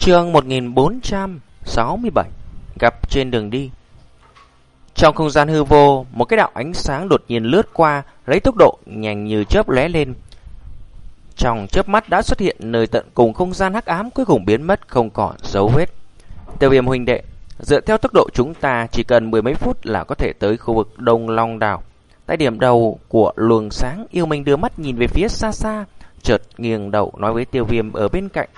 chương 1467 Gặp trên đường đi Trong không gian hư vô, một cái đạo ánh sáng đột nhiên lướt qua, lấy tốc độ nhanh như chớp lóe lên. Trong chớp mắt đã xuất hiện nơi tận cùng không gian hắc ám cuối cùng biến mất không còn dấu vết. Tiêu viêm huynh đệ, dựa theo tốc độ chúng ta chỉ cần mười mấy phút là có thể tới khu vực Đông Long Đảo. Tại điểm đầu của luồng sáng, yêu mình đưa mắt nhìn về phía xa xa, chợt nghiêng đầu nói với tiêu viêm ở bên cạnh.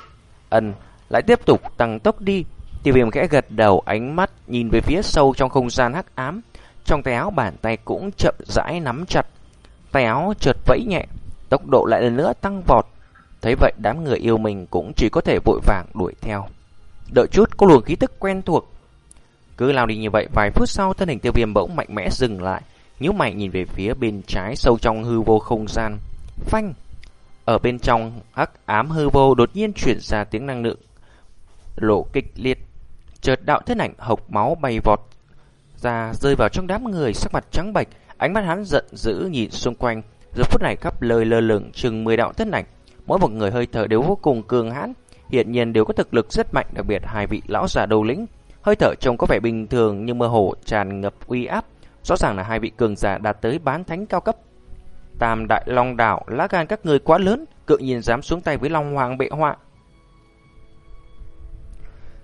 Ân, lại tiếp tục tăng tốc đi. Tiêu viêm khẽ gật đầu ánh mắt nhìn về phía sâu trong không gian hắc ám. Trong tay áo bàn tay cũng chậm rãi nắm chặt. Tay áo chợt vẫy nhẹ, tốc độ lại lần nữa tăng vọt. Thấy vậy đám người yêu mình cũng chỉ có thể vội vàng đuổi theo. Đợi chút có luồng khí tức quen thuộc. Cứ lao đi như vậy vài phút sau thân hình tiêu viêm bỗng mạnh mẽ dừng lại. nhíu mày nhìn về phía bên trái sâu trong hư vô không gian. Phanh! Ở bên trong hắc ám hư vô đột nhiên chuyển ra tiếng năng lượng lộ kịch liệt. Chợt đạo thân ảnh hộc máu bay vọt ra rơi vào trong đám người sắc mặt trắng bệch, ánh mắt hắn giận dữ nhìn xung quanh. Giờ phút này khắp lời lơ lửng chừng 10 đạo thân ảnh, mỗi một người hơi thở đều vô cùng cường hãn, hiện nhiên đều có thực lực rất mạnh, đặc biệt hai vị lão già đầu lĩnh, hơi thở trông có vẻ bình thường nhưng mơ hồ tràn ngập uy áp, rõ ràng là hai vị cường giả đạt tới bán thánh cao cấp. Tam đại long đảo, lá gan các người quá lớn, cự nhìn dám xuống tay với long hoàng bệ họa.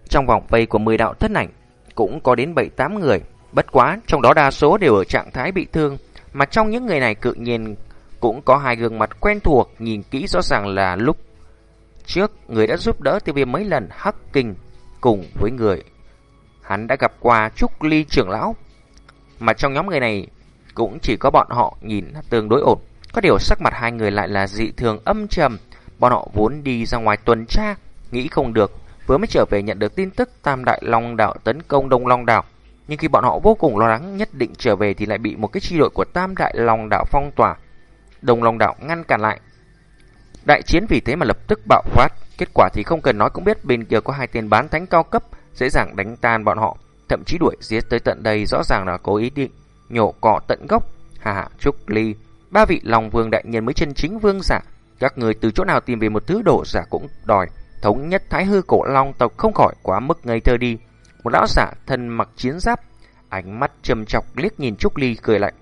Trong vòng vây của 10 đạo thân ảnh, cũng có đến 7-8 người, bất quá trong đó đa số đều ở trạng thái bị thương, mà trong những người này cự nhiên cũng có hai gương mặt quen thuộc, nhìn kỹ rõ ràng là lúc trước người đã giúp đỡ tiêu viêm mấy lần hắc kinh cùng với người hắn đã gặp qua Trúc Ly trưởng lão. Mà trong nhóm người này cũng chỉ có bọn họ nhìn tương đối ổn. Có điều sắc mặt hai người lại là dị thường âm trầm. Bọn họ vốn đi ra ngoài tuần tra, nghĩ không được, vừa mới trở về nhận được tin tức Tam Đại Long Đảo tấn công Đông Long Đảo. Nhưng khi bọn họ vô cùng lo lắng nhất định trở về thì lại bị một cái chi đội của Tam Đại Long Đảo phong tỏa. Đông Long Đảo ngăn cản lại. Đại chiến vì thế mà lập tức bạo phát. Kết quả thì không cần nói cũng biết bên kia có hai tên bán thánh cao cấp dễ dàng đánh tan bọn họ, thậm chí đuổi giết tới tận đây rõ ràng là cố ý định nhổ cỏ tận gốc. Hà hà, Trúc Ly, ba vị Long Vương đại nhân mới chân chính vương giả, các người từ chỗ nào tìm về một thứ đồ giả cũng đòi thống nhất Thái hư cổ Long tộc không khỏi quá mức ngây thơ đi. Một lão giả thân mặc chiến giáp, ánh mắt trầm chọc liếc nhìn Trúc Ly cười lạnh.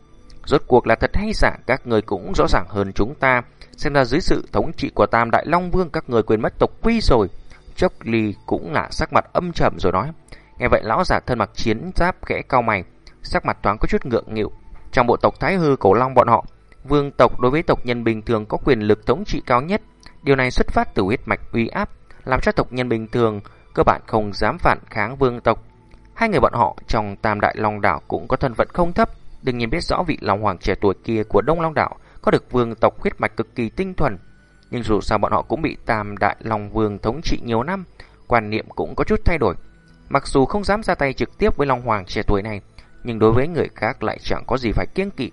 Rốt cuộc là thật hay giả các người cũng rõ ràng hơn chúng ta. Xem ra dưới sự thống trị của Tam Đại Long Vương các người quên mất tộc quy rồi. trúc ly cũng là sắc mặt âm trầm rồi nói. Nghe vậy lão giả thân mặc chiến giáp khẽ cao mày, sắc mặt thoáng có chút ngượng nghịu. Trong bộ tộc Thái Hư Cổ Long bọn họ, vương tộc đối với tộc nhân bình thường có quyền lực thống trị cao nhất. Điều này xuất phát từ huyết mạch uy áp, làm cho tộc nhân bình thường cơ bản không dám phản kháng vương tộc. Hai người bọn họ trong Tam Đại Long Đảo cũng có thân phận không thấp, đương nhiên biết rõ vị Long Hoàng trẻ tuổi kia của Đông Long Đảo có được vương tộc huyết mạch cực kỳ tinh thuần, nhưng dù sao bọn họ cũng bị Tam Đại Long Vương thống trị nhiều năm, quan niệm cũng có chút thay đổi. Mặc dù không dám ra tay trực tiếp với Long Hoàng trẻ tuổi này, nhưng đối với người khác lại chẳng có gì phải kiêng kỵ.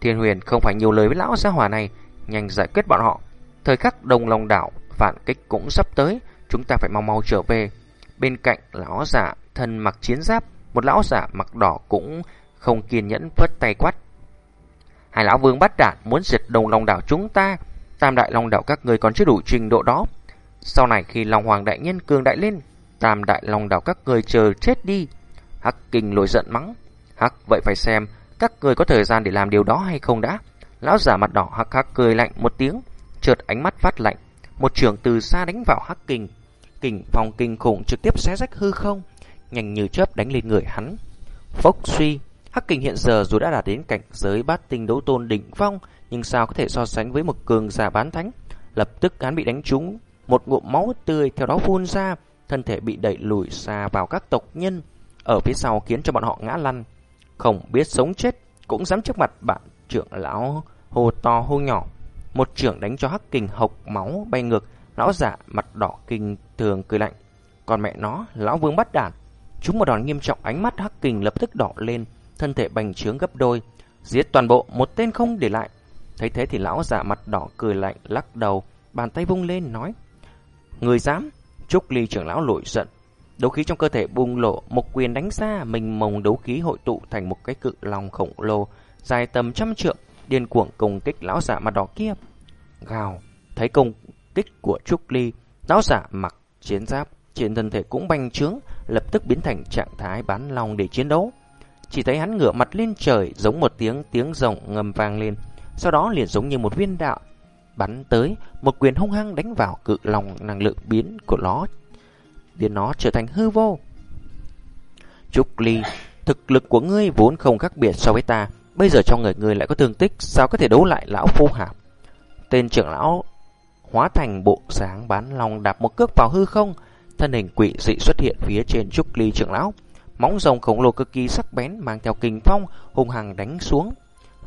Thiên Huyền không phải nhiều lời với lão gia hỏa này, nhanh giải quyết bọn họ. Thời khắc Đông Long đảo phản kích cũng sắp tới, chúng ta phải mau mau trở về. Bên cạnh lão giả thân mặc chiến giáp, một lão giả mặc đỏ cũng không kiên nhẫn vớt tay quát. Hai lão vương bắt đạn muốn diệt đồng long đảo chúng ta. Tam đại long đảo các người còn chưa đủ trình độ đó. Sau này khi Long Hoàng đại nhân cường đại lên, tam đại long đảo các người chờ chết đi. Hắc kinh lối giận mắng. Hắc vậy phải xem các người có thời gian để làm điều đó hay không đã. Lão giả mặt đỏ hắc hắc cười lạnh một tiếng, chợt ánh mắt phát lạnh. Một trường từ xa đánh vào hắc kình, Kình phong kinh khủng trực tiếp xé rách hư không, nhanh như chớp đánh lên người hắn. Phốc suy, Hắc Kình hiện giờ dù đã đạt đến cảnh giới bát tinh đấu tôn đỉnh phong, nhưng sao có thể so sánh với một cường giả bán thánh? Lập tức hắn bị đánh trúng, một ngụm máu tươi theo đó phun ra, thân thể bị đẩy lùi xa vào các tộc nhân ở phía sau khiến cho bọn họ ngã lăn. Không biết sống chết, cũng dám trước mặt bạn trưởng lão hô to hô nhỏ. Một trưởng đánh cho Hắc Kình hộc máu bay ngược, lão giả mặt đỏ kinh thường cười lạnh. Còn mẹ nó, lão vương bắt đản. Chúng một đòn nghiêm trọng ánh mắt Hắc Kình lập tức đỏ lên, thân thể bành trướng gấp đôi, giết toàn bộ một tên không để lại. Thấy thế thì lão giả mặt đỏ cười lạnh lắc đầu, bàn tay vung lên nói: "Người dám?" Trúc Ly trưởng lão nổi giận, đấu khí trong cơ thể bùng lộ, một quyền đánh ra, mình mồng đấu khí hội tụ thành một cái cự long khổng lồ, dài tầm trăm trượng, điên cuồng công kích lão giả mặt đỏ kia. Gào, thấy công kích của Trúc Ly, Lão giả mặc chiến giáp trên thân thể cũng bành trướng, lập tức biến thành trạng thái bán lòng để chiến đấu. Chỉ thấy hắn ngửa mặt lên trời giống một tiếng tiếng rồng ngầm vang lên, sau đó liền giống như một viên đạo bắn tới, một quyền hung hăng đánh vào cự lòng năng lượng biến của nó, biến nó trở thành hư vô. Trúc Ly, thực lực của ngươi vốn không khác biệt so với ta, bây giờ trong người người lại có thương tích, sao có thể đấu lại lão phu hả? Tên trưởng lão hóa thành bộ sáng bán lòng đạp một cước vào hư không, thân hình quỷ dị xuất hiện phía trên Trúc Ly trưởng lão. Móng rồng khổng lồ cực kỳ sắc bén mang theo kình phong hung hăng đánh xuống.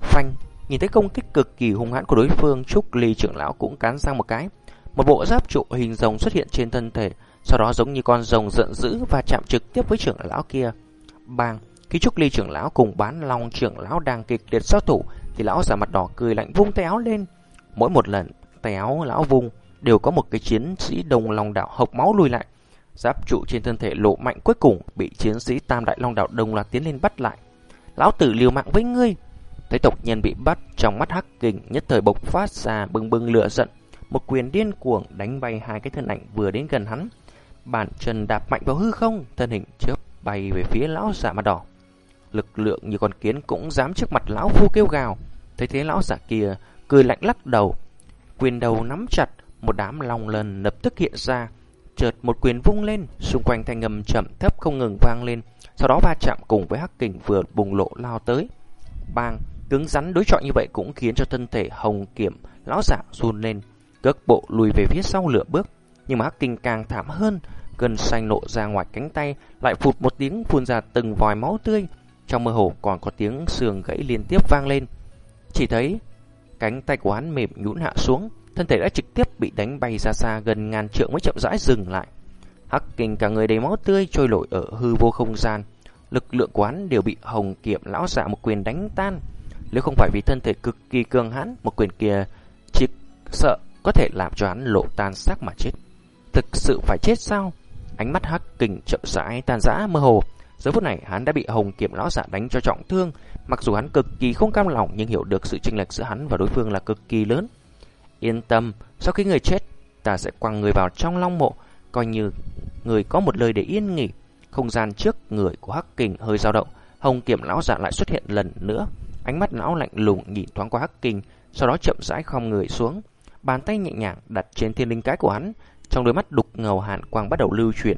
Phanh, nhìn thấy công kích cực kỳ hung hãn của đối phương, Trúc Ly trưởng lão cũng cán sang một cái. Một bộ giáp trụ hình rồng xuất hiện trên thân thể, sau đó giống như con rồng giận dữ và chạm trực tiếp với trưởng lão kia. Bang, khi Trúc Ly trưởng lão cùng bán long trưởng lão đang kịch liệt giao thủ, thì lão giả mặt đỏ cười lạnh vung tay áo lên. Mỗi một lần tay áo lão vung đều có một cái chiến sĩ đồng long đạo hộc máu lùi lại. Giáp trụ trên thân thể lộ mạnh cuối cùng bị chiến sĩ Tam Đại Long Đạo đồng loạt tiến lên bắt lại. Lão tử liều mạng với ngươi. Thấy tộc nhân bị bắt, trong mắt hắc kình nhất thời bộc phát ra bừng bừng lửa giận, một quyền điên cuồng đánh bay hai cái thân ảnh vừa đến gần hắn. Bàn chân đạp mạnh vào hư không, thân hình chớp bay về phía lão giả mặt đỏ. Lực lượng như con kiến cũng dám trước mặt lão phu kêu gào. Thấy thế lão giả kia cười lạnh lắc đầu, quyền đầu nắm chặt, một đám long lần lập tức hiện ra, chợt một quyền vung lên, xung quanh thanh âm chậm thấp không ngừng vang lên, sau đó va chạm cùng với hắc kình vừa bùng lộ lao tới. Bang, cứng rắn đối chọi như vậy cũng khiến cho thân thể hồng kiểm lão giả run lên, cước bộ lùi về phía sau lửa bước, nhưng mà hắc kình càng thảm hơn, gần xanh nộ ra ngoài cánh tay, lại phụt một tiếng phun ra từng vòi máu tươi, trong mơ hồ còn có tiếng xương gãy liên tiếp vang lên. Chỉ thấy cánh tay của hắn mềm nhũn hạ xuống, thân thể đã trực tiếp bị đánh bay ra xa gần ngàn trượng mới chậm rãi dừng lại. Hắc kinh cả người đầy máu tươi trôi nổi ở hư vô không gian, lực lượng quán đều bị Hồng Kiệm lão giả một quyền đánh tan. Nếu không phải vì thân thể cực kỳ cường hãn, một quyền kia chỉ sợ có thể làm cho hắn lộ tan xác mà chết. Thực sự phải chết sao? Ánh mắt Hắc Kình chậm rãi tan rã mơ hồ. Giờ phút này hắn đã bị Hồng Kiệm lão giả đánh cho trọng thương, mặc dù hắn cực kỳ không cam lòng nhưng hiểu được sự chênh lệch giữa hắn và đối phương là cực kỳ lớn. Yên tâm, sau khi người chết, ta sẽ quăng người vào trong long mộ, coi như người có một lời để yên nghỉ. Không gian trước người của Hắc Kình hơi dao động, Hồng Kiểm lão giả lại xuất hiện lần nữa. Ánh mắt lão lạnh lùng nhìn thoáng qua Hắc Kình, sau đó chậm rãi khom người xuống. Bàn tay nhẹ nhàng đặt trên thiên linh cái của hắn, trong đôi mắt đục ngầu hàn quang bắt đầu lưu chuyển.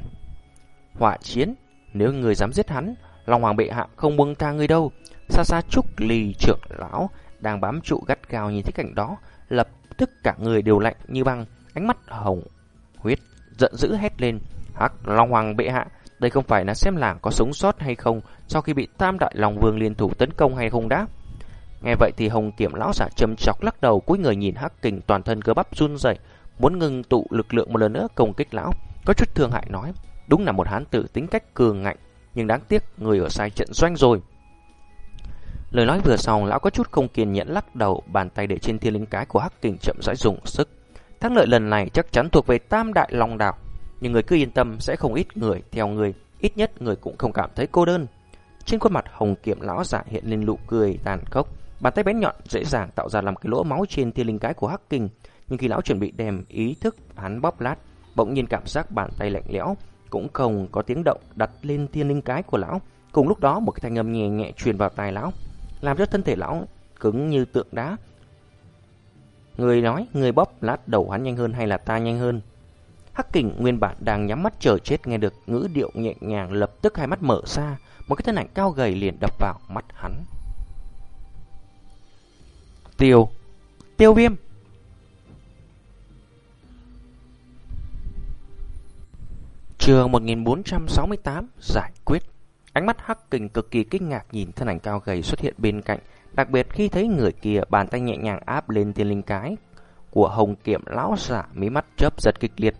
Họa chiến, nếu người dám giết hắn, Long Hoàng bệ hạ không buông tha người đâu. Xa xa Trúc lì trưởng lão đang bám trụ gắt gao nhìn thấy cảnh đó, lập tức cả người đều lạnh như băng, ánh mắt hồng huyết giận dữ hét lên, "Hắc Long Hoàng bệ hạ, đây không phải là xem làng có sống sót hay không sau khi bị Tam Đại Long Vương liên thủ tấn công hay không đã. Nghe vậy thì Hồng Kiểm lão giả châm chọc lắc đầu, cúi người nhìn Hắc Kình toàn thân cơ bắp run rẩy, muốn ngừng tụ lực lượng một lần nữa công kích lão, có chút thương hại nói, đúng là một hán tử tính cách cường ngạnh, nhưng đáng tiếc người ở sai trận doanh rồi. Lời nói vừa xong, lão có chút không kiên nhẫn lắc đầu, bàn tay để trên thiên linh cái của Hắc Kình chậm rãi dùng sức. Thắng lợi lần này chắc chắn thuộc về Tam Đại Long Đạo, nhưng người cứ yên tâm sẽ không ít người theo người, ít nhất người cũng không cảm thấy cô đơn. Trên khuôn mặt hồng kiệm lão giả hiện lên nụ cười tàn khốc, bàn tay bén nhọn dễ dàng tạo ra làm cái lỗ máu trên thiên linh cái của Hắc Kình, nhưng khi lão chuẩn bị đem ý thức hắn bóp lát, bỗng nhiên cảm giác bàn tay lạnh lẽo, cũng không có tiếng động đặt lên thiên linh cái của lão. Cùng lúc đó một cái thanh âm nhẹ nhẹ truyền vào tai lão làm cho thân thể lão cứng như tượng đá. Người nói, người bóp lát đầu hắn nhanh hơn hay là ta nhanh hơn? Hắc kình nguyên bản đang nhắm mắt chờ chết nghe được ngữ điệu nhẹ nhàng lập tức hai mắt mở ra, một cái thân ảnh cao gầy liền đập vào mắt hắn. Tiêu, tiêu viêm. Trường 1468 giải quyết Ánh mắt Hắc Kình cực kỳ kinh ngạc nhìn thân ảnh cao gầy xuất hiện bên cạnh, đặc biệt khi thấy người kia bàn tay nhẹ nhàng áp lên tiên linh cái của Hồng Kiệm lão giả, mí mắt chớp giật kịch liệt.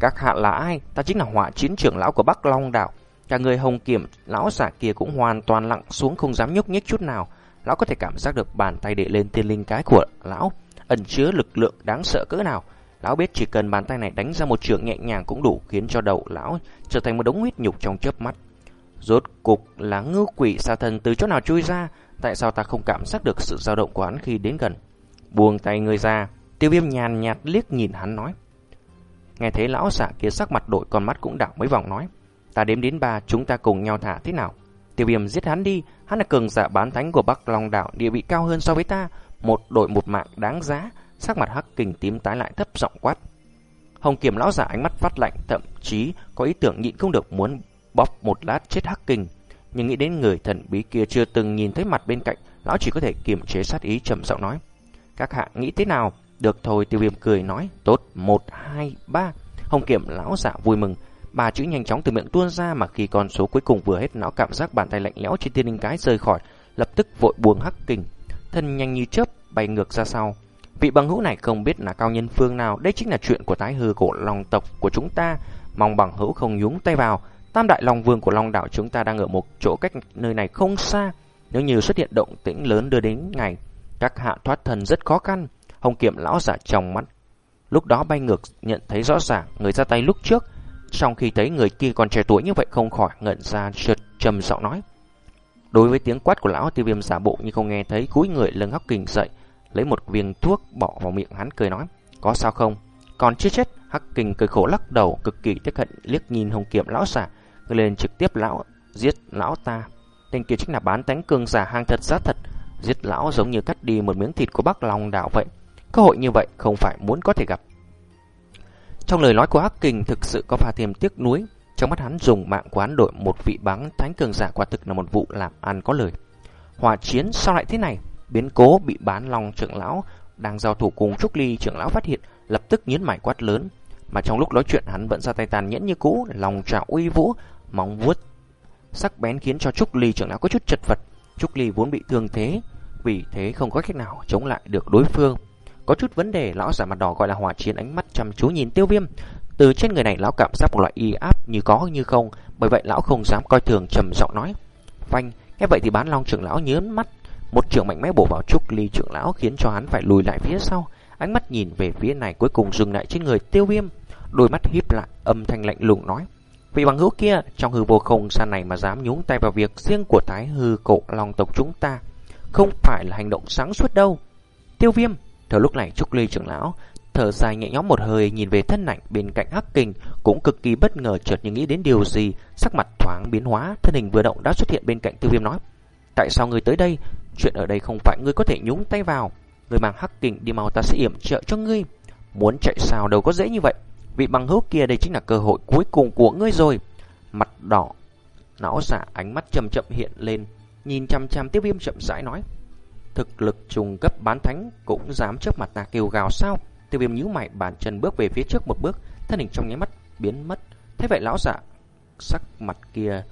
Các hạ là ai? Ta chính là Hỏa Chiến trưởng lão của Bắc Long đảo. Cả người Hồng Kiệm lão giả kia cũng hoàn toàn lặng xuống không dám nhúc nhích chút nào. Lão có thể cảm giác được bàn tay đệ lên tiên linh cái của lão ẩn chứa lực lượng đáng sợ cỡ nào. Lão biết chỉ cần bàn tay này đánh ra một trường nhẹ nhàng cũng đủ khiến cho đầu lão trở thành một đống huyết nhục trong chớp mắt. Rốt cục là ngư quỷ xa thần từ chỗ nào chui ra Tại sao ta không cảm giác được sự dao động của hắn khi đến gần Buông tay người ra Tiêu viêm nhàn nhạt liếc nhìn hắn nói Nghe thấy lão giả kia sắc mặt đổi con mắt cũng đảo mấy vòng nói. Ta đếm đến ba chúng ta cùng nhau thả thế nào? Tiêu viêm giết hắn đi, hắn là cường giả bán thánh của Bắc Long Đảo, địa vị cao hơn so với ta. Một đội một mạng đáng giá, sắc mặt hắc kình tím tái lại thấp giọng quát. Hồng kiểm lão giả ánh mắt phát lạnh, thậm chí có ý tưởng nhịn không được muốn bóp một lát chết hắc kình. Nhưng nghĩ đến người thần bí kia chưa từng nhìn thấy mặt bên cạnh, lão chỉ có thể kiềm chế sát ý trầm giọng nói. Các hạ nghĩ thế nào? Được thôi, tiêu viêm cười nói. Tốt, một, hai, ba. Hồng kiểm lão giả vui mừng. Ba chữ nhanh chóng từ miệng tuôn ra mà khi con số cuối cùng vừa hết lão cảm giác bàn tay lạnh lẽo trên tiên linh cái rơi khỏi, lập tức vội buông hắc kình. Thân nhanh như chớp bay ngược ra sau. Vị bằng hữu này không biết là cao nhân phương nào, đây chính là chuyện của thái hư cổ long tộc của chúng ta. Mong bằng hữu không nhúng tay vào. Tam đại long vương của long đảo chúng ta đang ở một chỗ cách nơi này không xa. Nếu như xuất hiện động tĩnh lớn đưa đến ngày, các hạ thoát thần rất khó khăn. Hồng kiệm lão giả trong mắt. Lúc đó bay ngược nhận thấy rõ ràng người ra tay lúc trước. Trong khi thấy người kia còn trẻ tuổi như vậy không khỏi ngẩn ra trượt trầm giọng nói. Đối với tiếng quát của lão tiêu viêm giả bộ như không nghe thấy cúi người lưng hóc kình dậy lấy một viên thuốc bỏ vào miệng hắn cười nói, có sao không? Còn chưa chết, Hắc Kình cười khổ lắc đầu, cực kỳ tiếc hận liếc nhìn Hồng kiệm lão giả, người lên trực tiếp lão giết lão ta. Tên kia chính là bán tánh cường giả hang thật giá thật, giết lão giống như cắt đi một miếng thịt của Bắc Long đảo vậy. Cơ hội như vậy không phải muốn có thể gặp. Trong lời nói của Hắc Kình thực sự có pha thêm tiếc nuối, trong mắt hắn dùng mạng quán đổi một vị bán thánh cường giả quả thực là một vụ làm ăn có lời. Hòa chiến sao lại thế này? Biến cố bị bán lòng trưởng lão đang giao thủ cùng Trúc Ly trưởng lão phát hiện, lập tức nhấn mải quát lớn. Mà trong lúc nói chuyện hắn vẫn ra tay tàn nhẫn như cũ, lòng trào uy vũ, móng vuốt sắc bén khiến cho Trúc Ly trưởng lão có chút chật vật. Trúc Ly vốn bị thương thế, vì thế không có cách nào chống lại được đối phương. Có chút vấn đề, lão giả mặt đỏ gọi là hỏa chiến ánh mắt chăm chú nhìn tiêu viêm. Từ trên người này lão cảm giác một loại y áp như có như không, bởi vậy lão không dám coi thường trầm giọng nói. Phanh, nghe vậy thì bán long trưởng lão nhớn mắt, một trường mạnh mẽ bổ vào trúc ly trưởng lão khiến cho hắn phải lùi lại phía sau. Ánh mắt nhìn về phía này cuối cùng dừng lại trên người tiêu viêm. Đôi mắt híp lại, âm thanh lạnh lùng nói. Vị bằng hữu kia, trong hư vô không xa này mà dám nhúng tay vào việc riêng của thái hư cổ long tộc chúng ta. Không phải là hành động sáng suốt đâu. Tiêu viêm, thời lúc này trúc ly trưởng lão thở dài nhẹ nhõm một hơi nhìn về thân ảnh bên cạnh hắc kình cũng cực kỳ bất ngờ chợt như nghĩ đến điều gì sắc mặt thoáng biến hóa thân hình vừa động đã xuất hiện bên cạnh tiêu viêm nói tại sao người tới đây Chuyện ở đây không phải ngươi có thể nhúng tay vào. Ngươi mang hắc kình đi mau ta sẽ yểm trợ cho ngươi. Muốn chạy sao đâu có dễ như vậy. Vị bằng hữu kia đây chính là cơ hội cuối cùng của ngươi rồi. Mặt đỏ, Não giả ánh mắt chậm chậm hiện lên, Nhìn chăm chăm tiêu viêm chậm rãi nói, Thực lực trùng cấp bán thánh Cũng dám trước mặt ta kêu gào sao? Tiêu viêm nhíu mày, bàn chân bước về phía trước một bước, Thân hình trong nháy mắt biến mất. Thế vậy lão giả, sắc mặt kia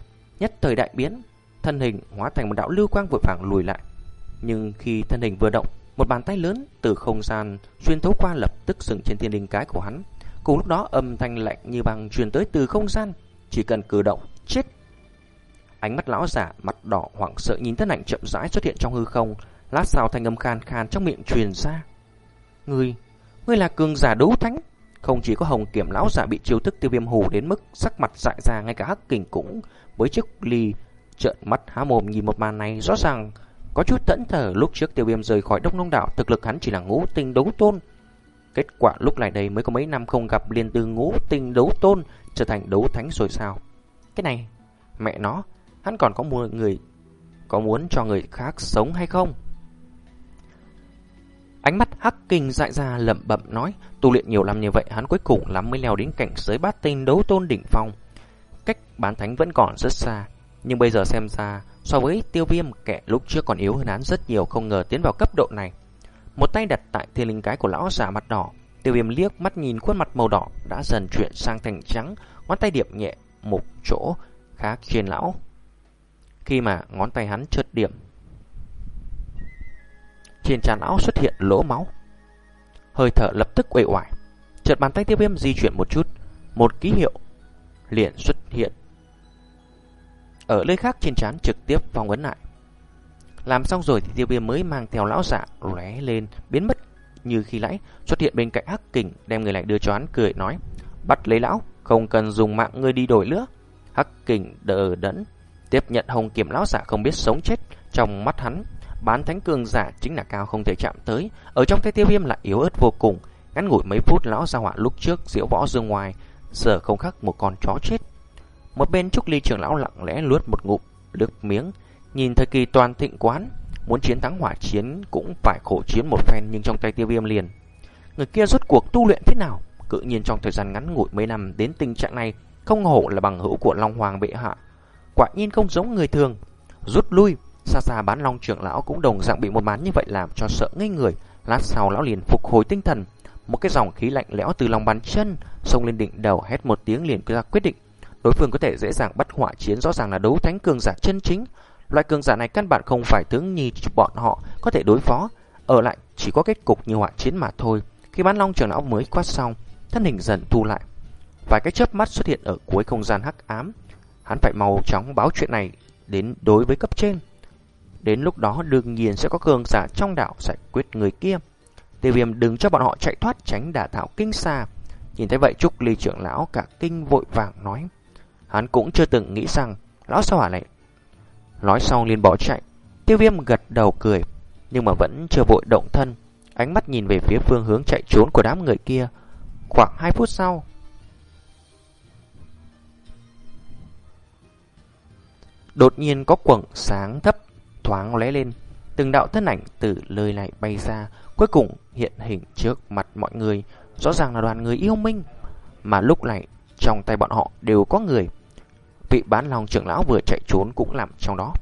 Nhất thời đại biến, Thân hình hóa thành một đạo lưu quang vội vàng lùi lại nhưng khi thân hình vừa động, một bàn tay lớn từ không gian xuyên thấu qua lập tức dừng trên thiên đình cái của hắn. Cùng lúc đó âm thanh lạnh như băng truyền tới từ không gian, chỉ cần cử động, chết. Ánh mắt lão giả mặt đỏ hoảng sợ nhìn thân ảnh chậm rãi xuất hiện trong hư không, lát sau thanh âm khan khan trong miệng truyền ra. Ngươi, ngươi là cường giả đấu thánh. Không chỉ có hồng kiểm lão giả bị chiêu thức tiêu viêm hù đến mức sắc mặt dại ra ngay cả hắc kình cũng với chiếc ly trợn mắt há mồm nhìn một màn này rõ ràng có chút tẫn thở lúc trước tiêu viêm rời khỏi Đông Nông Đảo, thực lực hắn chỉ là ngũ tinh đấu tôn. Kết quả lúc này đây mới có mấy năm không gặp liền từ ngũ tinh đấu tôn trở thành đấu thánh rồi sao. Cái này, mẹ nó, hắn còn có mua người có muốn cho người khác sống hay không? Ánh mắt hắc kinh dại ra lẩm bẩm nói, tu luyện nhiều năm như vậy hắn cuối cùng lắm mới leo đến cảnh giới bát tinh đấu tôn đỉnh phong. Cách bán thánh vẫn còn rất xa, nhưng bây giờ xem ra, So với tiêu viêm, kẻ lúc trước còn yếu hơn hắn rất nhiều, không ngờ tiến vào cấp độ này. Một tay đặt tại thiên linh cái của lão giả mặt đỏ. Tiêu viêm liếc mắt nhìn khuôn mặt màu đỏ đã dần chuyển sang thành trắng. Ngón tay điểm nhẹ một chỗ, khá trên lão. Khi mà ngón tay hắn chợt điểm. Trên trán lão xuất hiện lỗ máu. Hơi thở lập tức quậy oải. Chợt bàn tay tiêu viêm di chuyển một chút. Một ký hiệu liền xuất hiện ở nơi khác trên trán trực tiếp phong ấn lại. Làm xong rồi thì tiêu viêm mới mang theo lão giả lóe lên, biến mất như khi nãy xuất hiện bên cạnh hắc kình đem người lại đưa cho hắn cười nói bắt lấy lão không cần dùng mạng ngươi đi đổi nữa hắc kình đờ đẫn tiếp nhận hồng kiểm lão giả không biết sống chết trong mắt hắn bán thánh cường giả chính là cao không thể chạm tới ở trong tay tiêu viêm lại yếu ớt vô cùng Ngắn ngủi mấy phút lão ra hỏa lúc trước diễu võ dương ngoài, giờ không khác một con chó chết. Một bên Trúc Ly trưởng lão lặng lẽ luốt một ngụm, nước miếng, nhìn thời kỳ toàn thịnh quán, muốn chiến thắng hỏa chiến cũng phải khổ chiến một phen nhưng trong tay tiêu viêm liền. Người kia rốt cuộc tu luyện thế nào? Cự nhiên trong thời gian ngắn ngủi mấy năm đến tình trạng này, không hổ là bằng hữu của Long Hoàng bệ hạ. Quả nhiên không giống người thường. Rút lui, xa xa bán Long trưởng lão cũng đồng dạng bị một mán như vậy làm cho sợ ngây người. Lát sau lão liền phục hồi tinh thần, một cái dòng khí lạnh lẽo từ lòng bàn chân xông lên đỉnh đầu hét một tiếng liền ra quyết định. Đối phương có thể dễ dàng bắt họa chiến rõ ràng là đấu thánh cường giả chân chính. Loại cường giả này căn bản không phải tướng nhi bọn họ có thể đối phó. Ở lại chỉ có kết cục như họa chiến mà thôi. Khi bán long trưởng lão mới quát xong, thân hình dần thu lại. Vài cái chớp mắt xuất hiện ở cuối không gian hắc ám. Hắn phải mau chóng báo chuyện này đến đối với cấp trên. Đến lúc đó đương nhiên sẽ có cường giả trong đảo giải quyết người kia. Tiêu viêm đừng cho bọn họ chạy thoát tránh đả thảo kinh xa. Nhìn thấy vậy Trúc Ly trưởng lão cả kinh vội vàng nói. Hắn cũng chưa từng nghĩ rằng lão sao hỏa lại. Nói xong liền bỏ chạy. Tiêu viêm gật đầu cười. Nhưng mà vẫn chưa vội động thân. Ánh mắt nhìn về phía phương hướng chạy trốn của đám người kia. Khoảng 2 phút sau. Đột nhiên có quầng sáng thấp thoáng lóe lên. Từng đạo thân ảnh từ lời lại bay ra. Cuối cùng hiện hình trước mặt mọi người. Rõ ràng là đoàn người yêu minh. Mà lúc này trong tay bọn họ đều có người. Vị bán lòng trưởng lão vừa chạy trốn cũng nằm trong đó.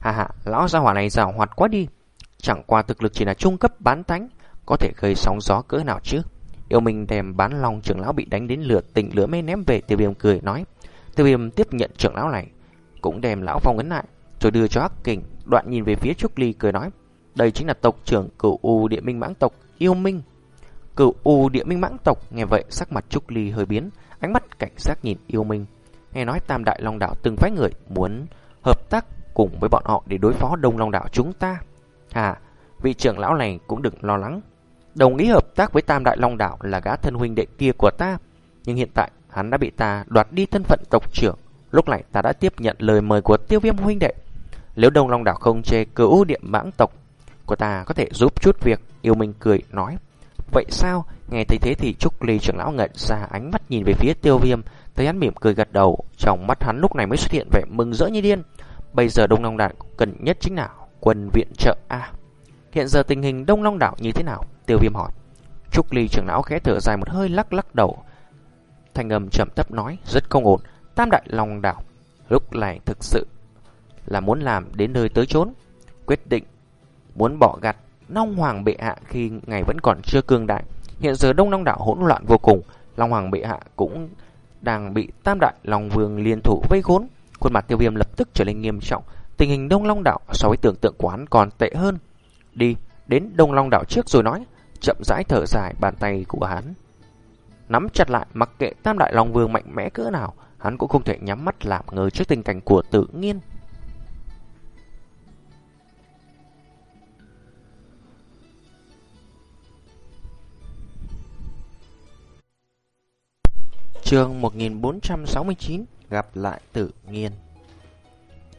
Hà hà, lão gia hỏa này rào hoạt quá đi. Chẳng qua thực lực chỉ là trung cấp bán thánh, có thể gây sóng gió cỡ nào chứ. Yêu minh đem bán lòng trưởng lão bị đánh đến lửa tỉnh lửa mê ném về tiêu viêm cười nói. Tiêu viêm tiếp nhận trưởng lão này, cũng đem lão phong ấn lại, rồi đưa cho hắc kình. Đoạn nhìn về phía Trúc Ly cười nói. Đây chính là tộc trưởng cửu U địa minh mãng tộc yêu minh. Cửu U địa minh mãng tộc nghe vậy sắc mặt Trúc Ly hơi biến, ánh mắt cảnh giác nhìn yêu minh. Nghe nói Tam Đại Long Đảo từng phái người muốn hợp tác cùng với bọn họ để đối phó Đông Long Đảo chúng ta. À, vị trưởng lão này cũng đừng lo lắng. Đồng ý hợp tác với Tam Đại Long Đảo là gã thân huynh đệ kia của ta. Nhưng hiện tại hắn đã bị ta đoạt đi thân phận tộc trưởng. Lúc này ta đã tiếp nhận lời mời của tiêu viêm huynh đệ. Nếu Đông Long Đảo không chê cứu điểm mãng tộc của ta có thể giúp chút việc, yêu minh cười nói. Vậy sao? Nghe thấy thế thì Trúc Ly trưởng lão ngẩn ra ánh mắt nhìn về phía tiêu viêm, thấy hắn mỉm cười gật đầu, trong mắt hắn lúc này mới xuất hiện vẻ mừng rỡ như điên. Bây giờ Đông Long Đảo cần nhất chính là quân viện trợ A. Hiện giờ tình hình Đông Long Đảo như thế nào? Tiêu viêm hỏi. Trúc Ly trưởng lão khẽ thở dài một hơi lắc lắc đầu. Thanh âm trầm thấp nói, rất không ổn. Tam Đại Long Đảo lúc này thực sự là muốn làm đến nơi tới chốn. Quyết định muốn bỏ gặt Long Hoàng bệ hạ khi ngày vẫn còn chưa cương đại. Hiện giờ Đông Long đảo hỗn loạn vô cùng, Long Hoàng bệ hạ cũng đang bị Tam đại Long Vương liên thủ vây khốn. Khuôn mặt Tiêu Viêm lập tức trở nên nghiêm trọng, tình hình Đông Long đảo so với tưởng tượng quán còn tệ hơn. Đi, đến Đông Long đảo trước rồi nói, chậm rãi thở dài bàn tay của hắn. Nắm chặt lại mặc kệ Tam đại Long Vương mạnh mẽ cỡ nào, hắn cũng không thể nhắm mắt làm ngờ trước tình cảnh của tự nhiên. Chương 1469 gặp lại tự nhiên.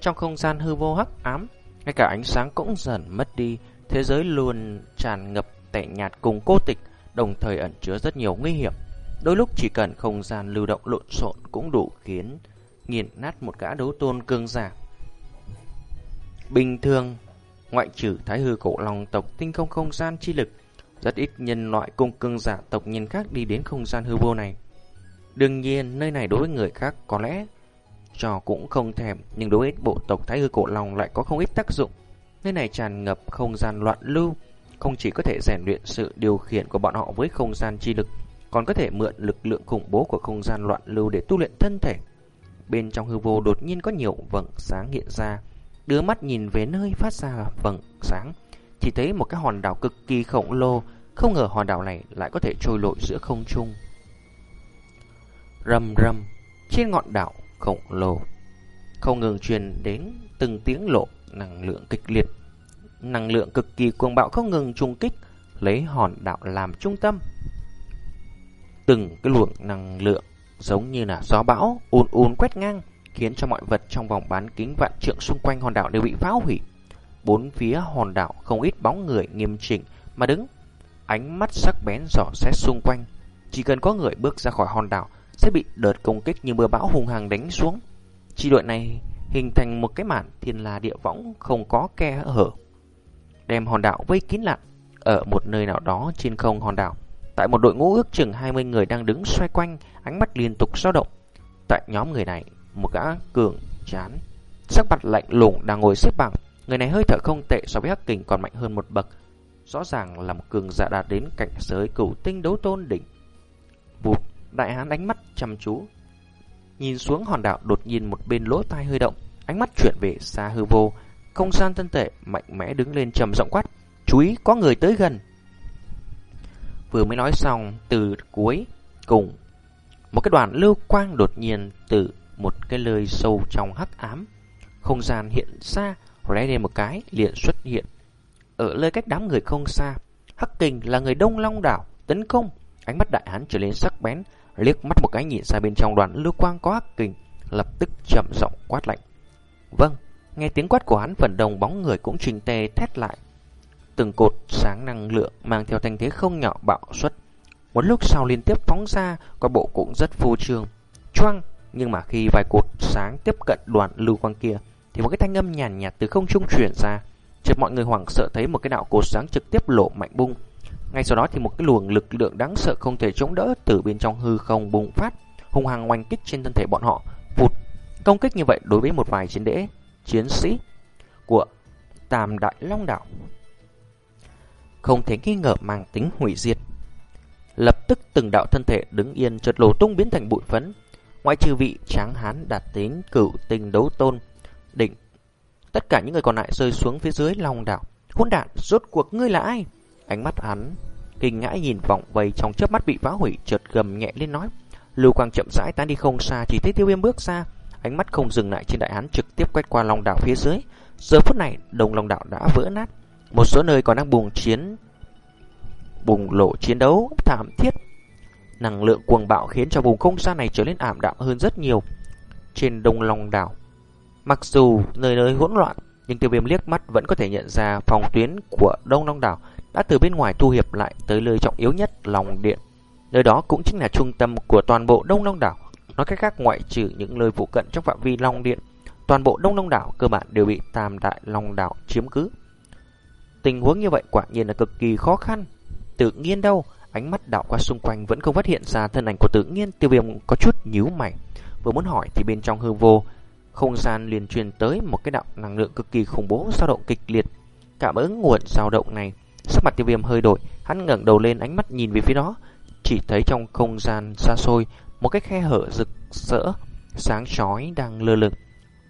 Trong không gian hư vô hắc ám, ngay cả ánh sáng cũng dần mất đi, thế giới luôn tràn ngập tẻ nhạt cùng cô tịch, đồng thời ẩn chứa rất nhiều nguy hiểm. Đôi lúc chỉ cần không gian lưu động lộn xộn cũng đủ khiến nghiền nát một gã đấu tôn cương giả. Bình thường, ngoại trừ thái hư cổ long tộc tinh không không gian chi lực, rất ít nhân loại cùng cương giả tộc nhân khác đi đến không gian hư vô này. Đương nhiên, nơi này đối với người khác có lẽ trò cũng không thèm, nhưng đối với bộ tộc Thái Hư Cổ Long lại có không ít tác dụng. Nơi này tràn ngập không gian loạn lưu, không chỉ có thể rèn luyện sự điều khiển của bọn họ với không gian chi lực, còn có thể mượn lực lượng khủng bố của không gian loạn lưu để tu luyện thân thể. Bên trong hư vô đột nhiên có nhiều vầng sáng hiện ra, đưa mắt nhìn về nơi phát ra vầng sáng, chỉ thấy một cái hòn đảo cực kỳ khổng lồ, không ngờ hòn đảo này lại có thể trôi lội giữa không trung. Rầm rầm trên ngọn đảo khổng lồ không ngừng truyền đến từng tiếng lộ năng lượng kịch liệt. Năng lượng cực kỳ cuồng bạo không ngừng trung kích, lấy hòn đảo làm trung tâm. Từng cái luồng năng lượng giống như là gió bão ùn ùn quét ngang, khiến cho mọi vật trong vòng bán kính vạn trượng xung quanh hòn đảo đều bị phá hủy. Bốn phía hòn đảo không ít bóng người nghiêm chỉnh mà đứng. ánh mắt sắc bén dò xét xung quanh. Chỉ cần có người bước ra khỏi hòn đảo sẽ bị đợt công kích như mưa bão hung hăng đánh xuống. Chi đội này hình thành một cái mạn thiên la địa võng không có khe hở. Đem hòn đảo vây kín lại ở một nơi nào đó trên không hòn đảo. Tại một đội ngũ ước chừng 20 người đang đứng xoay quanh, ánh mắt liên tục dao động. Tại nhóm người này, một gã cường chán, sắc mặt lạnh lùng đang ngồi xếp bằng. Người này hơi thở không tệ so với Hắc Kình còn mạnh hơn một bậc. Rõ ràng là một cường giả đạt đến cảnh giới cửu tinh đấu tôn đỉnh. Đại hán ánh mắt chăm chú. Nhìn xuống hòn đảo đột nhiên một bên lỗ tai hơi động, ánh mắt chuyển về xa hư vô. Không gian thân thể mạnh mẽ đứng lên trầm giọng quát. Chú ý, có người tới gần. Vừa mới nói xong, từ cuối cùng, một cái đoàn lưu quang đột nhiên từ một cái lời sâu trong hắc ám. Không gian hiện ra, lóe lên một cái, liền xuất hiện. Ở nơi cách đám người không xa, Hắc Kình là người Đông Long đảo, tấn công. Ánh mắt đại hán trở lên sắc bén, liếc mắt một cái nhìn ra bên trong đoàn lưu quang có Hắc Kình, lập tức chậm giọng quát lạnh. Vâng, nghe tiếng quát của hắn phần đồng bóng người cũng trình tề thét lại. Từng cột sáng năng lượng mang theo thanh thế không nhỏ bạo xuất. Một lúc sau liên tiếp phóng ra, qua bộ cũng rất phô trương. Choang, nhưng mà khi vài cột sáng tiếp cận đoàn lưu quang kia, thì một cái thanh âm nhàn nhạt, nhạt từ không trung truyền ra. Chợt mọi người hoảng sợ thấy một cái đạo cột sáng trực tiếp lộ mạnh bung. Ngay sau đó thì một cái luồng lực lượng đáng sợ không thể chống đỡ từ bên trong hư không bùng phát, hung hăng oanh kích trên thân thể bọn họ. Vụt, công kích như vậy đối với một vài chiến đế, chiến sĩ của Tam Đại Long Đảo không thể nghi ngờ mang tính hủy diệt. Lập tức từng đạo thân thể đứng yên chợt lổ tung biến thành bụi phấn, ngoại trừ vị tráng hán đạt đến cửu tình đấu tôn định. Tất cả những người còn lại rơi xuống phía dưới long đảo. Hôn đạn, rốt cuộc ngươi là ai? Ánh mắt hắn kinh ngãi nhìn vọng vây trong chớp mắt bị phá hủy, chợt gầm nhẹ lên nói. Lưu Quang chậm rãi tán đi không xa, chỉ thấy Tiêu Viêm bước ra, ánh mắt không dừng lại trên đại hán trực tiếp quét qua lòng đảo phía dưới. Giờ phút này, đồng lòng đảo đã vỡ nát, một số nơi còn đang bùng chiến bùng lộ chiến đấu thảm thiết. Năng lượng cuồng bạo khiến cho vùng không gian này trở nên ảm đạm hơn rất nhiều. Trên đông long đảo, mặc dù nơi nơi hỗn loạn, nhưng tiêu viêm liếc mắt vẫn có thể nhận ra phòng tuyến của đông long đảo đã từ bên ngoài thu hiệp lại tới nơi trọng yếu nhất lòng điện. Nơi đó cũng chính là trung tâm của toàn bộ đông long đảo. Nói cách khác ngoại trừ những nơi phụ cận trong phạm vi long điện, toàn bộ đông long đảo cơ bản đều bị tam đại long đảo chiếm cứ. Tình huống như vậy quả nhiên là cực kỳ khó khăn. Tự nhiên đâu, ánh mắt đảo qua xung quanh vẫn không phát hiện ra thân ảnh của tự nhiên tiêu viêm có chút nhíu mày. Vừa muốn hỏi thì bên trong hư vô, không gian liền truyền tới một cái đạo năng lượng cực kỳ khủng bố dao động kịch liệt. Cảm ứng nguồn dao động này, sắc mặt tiêu viêm hơi đổi, hắn ngẩng đầu lên ánh mắt nhìn về phía đó, chỉ thấy trong không gian xa xôi, một cái khe hở rực rỡ, sáng chói đang lơ lửng.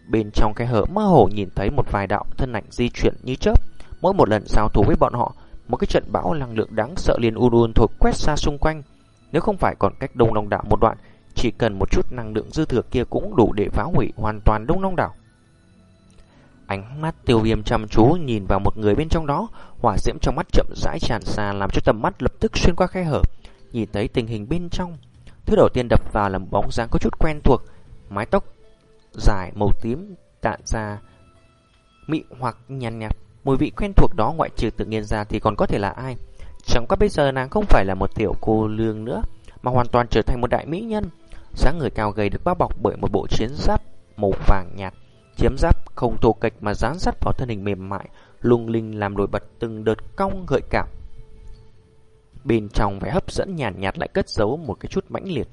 Bên trong khe hở mơ hồ nhìn thấy một vài đạo thân ảnh di chuyển như chớp, Mỗi một lần giao thủ với bọn họ, một cái trận bão năng lượng đáng sợ liền u un thổi quét xa xung quanh. Nếu không phải còn cách Đông Long đảo một đoạn, chỉ cần một chút năng lượng dư thừa kia cũng đủ để phá hủy hoàn toàn Đông Long đảo. Ánh mắt tiêu viêm chăm chú nhìn vào một người bên trong đó, hỏa diễm trong mắt chậm rãi tràn xa làm cho tầm mắt lập tức xuyên qua khe hở, nhìn thấy tình hình bên trong. Thứ đầu tiên đập vào là một bóng dáng có chút quen thuộc, mái tóc dài màu tím tản ra mị hoặc nhàn nhạt Mùi vị quen thuộc đó ngoại trừ tự nhiên ra thì còn có thể là ai? Chẳng qua bây giờ nàng không phải là một tiểu cô lương nữa, mà hoàn toàn trở thành một đại mỹ nhân. dáng người cao gầy được bao bọc bởi một bộ chiến giáp màu vàng nhạt. Chiếm giáp không thô kịch mà dán sắt vào thân hình mềm mại, lung linh làm nổi bật từng đợt cong gợi cảm. Bên trong vẻ hấp dẫn nhàn nhạt, nhạt lại cất giấu một cái chút mãnh liệt.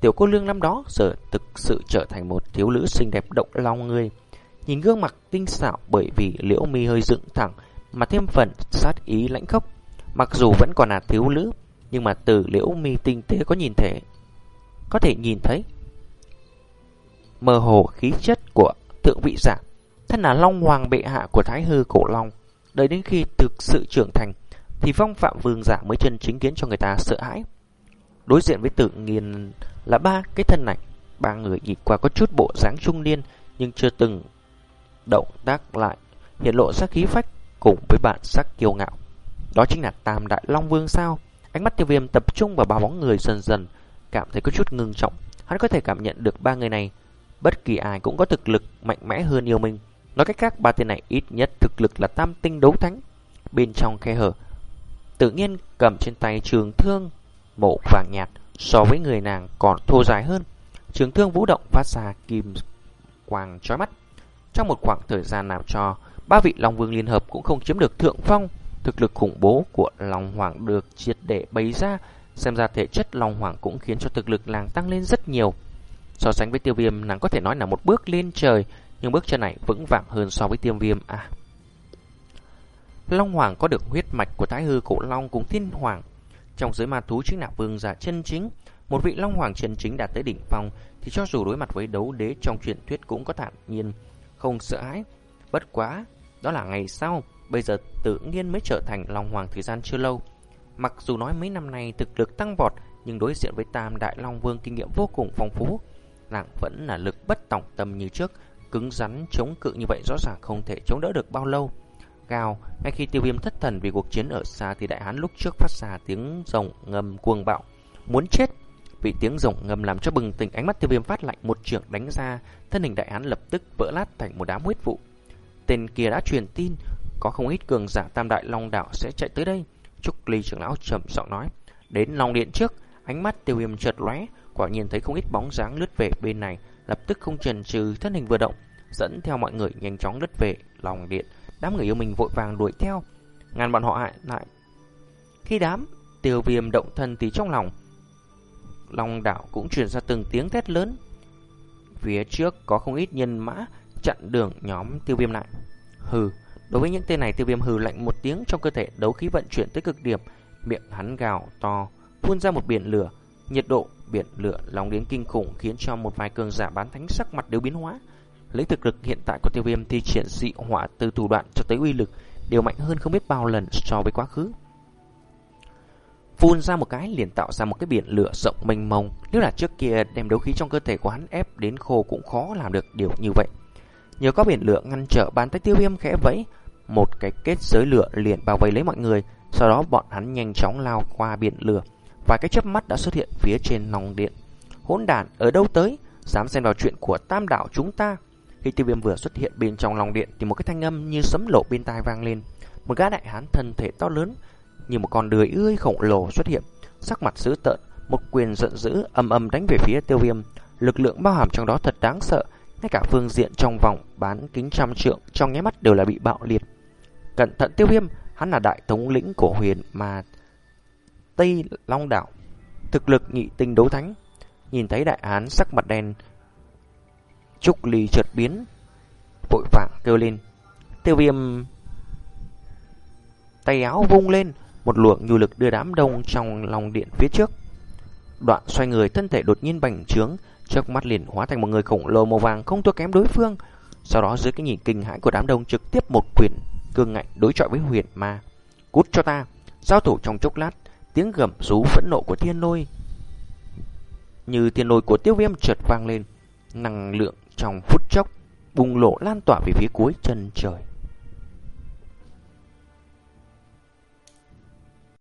Tiểu cô lương năm đó giờ thực sự trở thành một thiếu nữ xinh đẹp động lòng người. Nhìn gương mặt tinh xảo bởi vì liễu mi hơi dựng thẳng mà thêm phần sát ý lãnh khốc. Mặc dù vẫn còn là thiếu nữ, nhưng mà từ liễu mi tinh tế có nhìn thể có thể nhìn thấy mơ hồ khí chất của thượng vị giả, thân là long hoàng bệ hạ của thái hư cổ long. Đợi đến khi thực sự trưởng thành, thì phong phạm vương giả mới chân chính kiến cho người ta sợ hãi. Đối diện với tự nghiền là ba cái thân này, ba người nhìn qua có chút bộ dáng trung niên nhưng chưa từng động tác lại, hiện lộ sắc khí phách cùng với bản sắc kiêu ngạo. Đó chính là Tam Đại Long Vương sao? Ánh mắt tiêu viêm tập trung vào ba bóng người dần dần, cảm thấy có chút ngưng trọng. Hắn có thể cảm nhận được ba người này, bất kỳ ai cũng có thực lực mạnh mẽ hơn yêu mình. Nói cách khác, ba tên này ít nhất thực lực là tam tinh đấu thánh. Bên trong khe hở, tự nhiên cầm trên tay trường thương mộ vàng nhạt so với người nàng còn thô dài hơn. Trường thương vũ động phát ra kim quang chói mắt. Trong một khoảng thời gian làm cho ba vị Long Vương liên hợp cũng không chiếm được thượng phong, thực lực khủng bố của Long Hoàng được triệt để bày ra, xem ra thể chất Long Hoàng cũng khiến cho thực lực làng tăng lên rất nhiều. So sánh với tiêu viêm, nàng có thể nói là một bước lên trời, nhưng bước chân này vững vàng hơn so với tiêu viêm. À, Long Hoàng có được huyết mạch của Thái Hư Cổ Long cùng Thiên Hoàng. Trong giới ma thú chính là vương giả chân chính. Một vị Long Hoàng chân chính đạt tới đỉnh phong thì cho dù đối mặt với đấu đế trong truyền thuyết cũng có thản nhiên, không sợ hãi. Bất quá, đó là ngày sau, bây giờ tự nhiên mới trở thành Long Hoàng thời gian chưa lâu. Mặc dù nói mấy năm nay thực lực tăng vọt, nhưng đối diện với Tam Đại Long Vương kinh nghiệm vô cùng phong phú, nàng vẫn là lực bất tòng tâm như trước, cứng rắn chống cự như vậy rõ ràng không thể chống đỡ được bao lâu cao. Ngay khi tiêu viêm thất thần vì cuộc chiến ở xa thì đại hán lúc trước phát ra tiếng rồng ngầm cuồng bạo. Muốn chết! Vì tiếng rồng ngầm làm cho bừng tỉnh ánh mắt tiêu viêm phát lạnh một trường đánh ra, thân hình đại hán lập tức vỡ lát thành một đám huyết vụ. Tên kia đã truyền tin, có không ít cường giả tam đại long đạo sẽ chạy tới đây. Trúc Ly trưởng lão trầm giọng nói. Đến Long Điện trước, ánh mắt tiêu viêm chợt lóe, quả nhiên thấy không ít bóng dáng lướt về bên này, lập tức không chần chừ thân hình vừa động, dẫn theo mọi người nhanh chóng lướt về lòng Điện. Đám người yêu mình vội vàng đuổi theo Ngăn bọn họ hại lại. Khi đám tiêu viêm động thân thì trong lòng Long đảo cũng truyền ra từng tiếng thét lớn. Phía trước có không ít nhân mã Chặn đường nhóm tiêu viêm lại. Hừ Đối với những tên này tiêu viêm hừ lạnh một tiếng Trong cơ thể đấu khí vận chuyển tới cực điểm. Miệng hắn gào to Phun ra một biển lửa Nhiệt độ biển lửa nóng đến kinh khủng Khiến cho một vài cường giả bán thánh sắc mặt đều biến hóa Lấy thực lực hiện tại của tiêu viêm thì triển dị hỏa từ thủ đoạn cho tới uy lực đều mạnh hơn không biết bao lần so với quá khứ. Phun ra một cái liền tạo ra một cái biển lửa rộng mênh mông. Nếu là trước kia đem đấu khí trong cơ thể của hắn ép đến khô cũng khó làm được điều như vậy. Nhờ có biển lửa ngăn trở bàn tay tiêu viêm khẽ vẫy, một cái kết giới lửa liền bao vây lấy mọi người. Sau đó bọn hắn nhanh chóng lao qua biển lửa và cái chớp mắt đã xuất hiện phía trên nòng điện. Hỗn đản ở đâu tới? Dám xen vào chuyện của tam đảo chúng ta. Khi tiêu viêm vừa xuất hiện bên trong lòng điện thì một cái thanh âm như sấm lộ bên tai vang lên. Một gã đại hán thân thể to lớn như một con đười ươi khổng lồ xuất hiện, sắc mặt dữ tợn, một quyền giận dữ âm âm đánh về phía tiêu viêm. Lực lượng bao hàm trong đó thật đáng sợ, ngay cả phương diện trong vòng bán kính trăm trượng trong nháy mắt đều là bị bạo liệt. Cẩn thận tiêu viêm, hắn là đại thống lĩnh của huyền mà Tây Long Đảo, thực lực nhị tinh đấu thánh. Nhìn thấy đại hán sắc mặt đen Trúc Ly chợt biến, vội vàng kêu lên. Tiêu viêm tay áo vung lên, một luồng nhu lực đưa đám đông trong lòng điện phía trước. Đoạn xoay người thân thể đột nhiên bành trướng, trước mắt liền hóa thành một người khổng lồ màu vàng không thua kém đối phương. Sau đó dưới cái nhìn kinh hãi của đám đông trực tiếp một quyền cương ngạnh đối chọi với huyền ma. Cút cho ta, giao thủ trong chốc lát, tiếng gầm rú phẫn nộ của thiên lôi. Như thiên lôi của tiêu viêm chợt vang lên, năng lượng trong phút chốc bùng lộ lan tỏa về phía cuối chân trời.